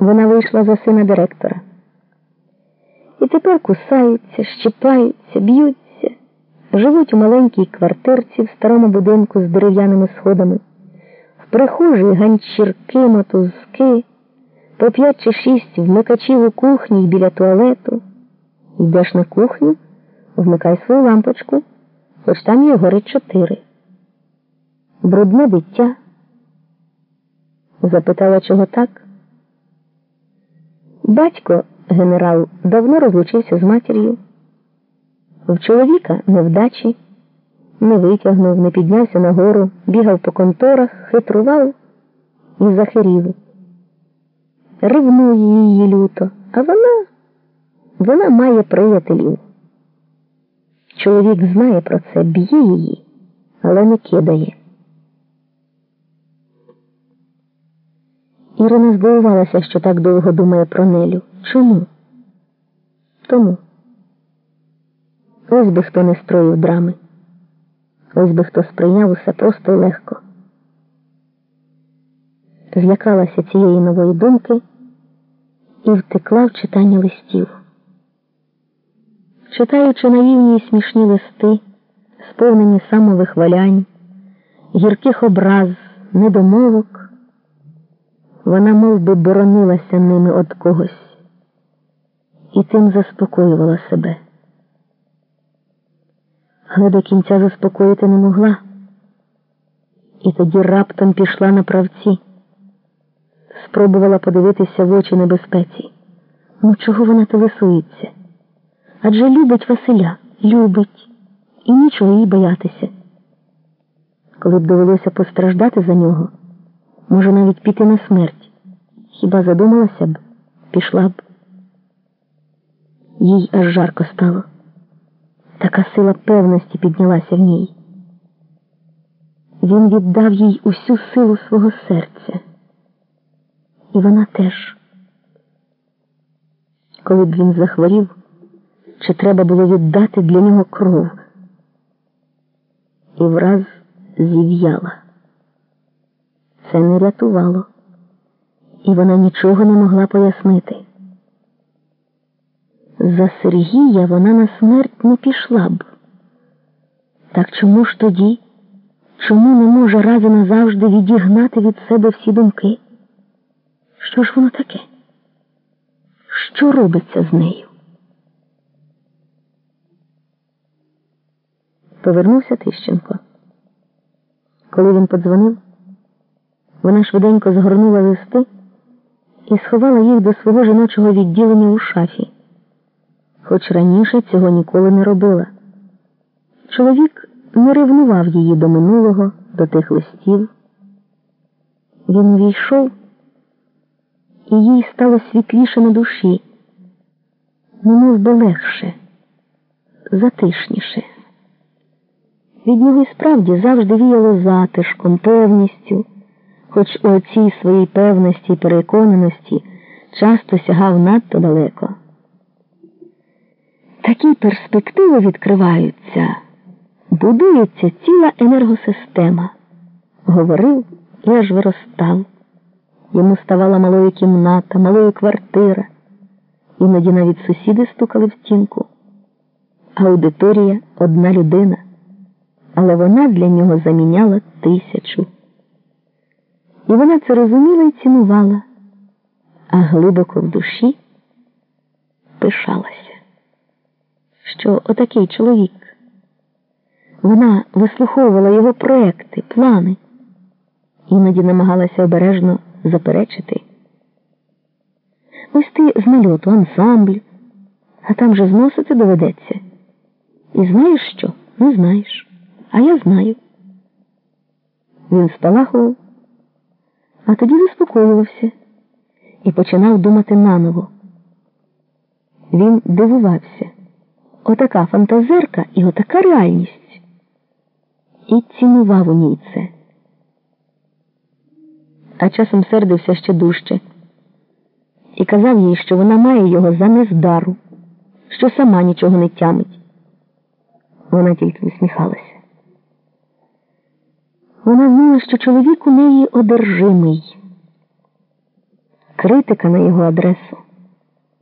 вона вийшла за сина директора. І тепер кусаються, щипаються, б'ються, живуть у маленькій квартирці в старому будинку з дерев'яними сходами, в прихожій ганчірки, мотузки, по п'ять чи шість вмикачів у кухні й біля туалету. Йдеш на кухню, вмикай свою лампочку, хоч там її горить чотири. Брудне биття. Запитала, чого так? Батько, генерал, давно розлучився з матір'ю. В чоловіка невдачі, не витягнув, не піднявся нагору, бігав по конторах, хитрував і захирів. Ревнує її люто, а вона, вона має приятелів. Чоловік знає про це, б'є її, але не кидає. Ірина здивувалася, що так довго думає про Нелю. Чому? Тому. Ось би хто не строїв драми. Ось би хто сприйняв усе просто легко. Злякалася цієї нової думки і втекла в читання листів. Читаючи наївні й смішні листи, сповнені самовихвалянь, гірких образ, недомовок. Вона мов би, боронилася ними від когось і тим заспокоювала себе. Але до кінця заспокоїти не могла, і тоді раптом пішла на правці, спробувала подивитися в очі небезпеці. Ну, чого вона телесується? Адже любить Василя, любить, і нічого їй боятися. Коли б довелося постраждати за нього може навіть піти на смерть. Хіба задумалася б, пішла б. Їй аж жарко стало. Така сила певності піднялася в ній. Він віддав їй усю силу свого серця. І вона теж. Коли б він захворів, чи треба було віддати для нього кров? І враз зів'яла це не рятувало, і вона нічого не могла пояснити. За Сергія вона на смерть не пішла б. Так чому ж тоді? Чому не може раз і назавжди відігнати від себе всі думки? Що ж воно таке? Що робиться з нею? Повернувся Тищенко. Коли він подзвонив, вона швиденько згорнула листи і сховала їх до свого жіночого відділення у шафі, хоч раніше цього ніколи не робила. Чоловік не ревнував її до минулого, до тих листів. Він увійшов, і їй стало світліше на душі, немов би легше, затишніше. Від нього і справді завжди віяло затишком, певністю хоч у цій своїй певності і переконаності часто сягав надто далеко. Такі перспективи відкриваються, будується ціла енергосистема. Говорив і аж виростав. Йому ставала малою кімната, малою квартира. Іноді навіть сусіди стукали в стінку. Аудиторія одна людина, але вона для нього заміняла тисячу. І вона це розуміла і цінувала, а глибоко в душі пишалася, що отакий чоловік. Вона вислуховувала його проекти, плани, іноді намагалася обережно заперечити. Ось ти з нальоту ансамбль, а там же зносити доведеться. І знаєш що? Не знаєш. А я знаю. Він спалахував а тоді заспокоювався і починав думати наново. Він дивувався отака фантазерка і отака реальність. І цінував у ній це. А часом сердився ще дужче і казав їй, що вона має його за нездару, що сама нічого не тямить. Вона тільки усміхалася. Вона знала, що чоловік у неї одержимий. критика на його адресу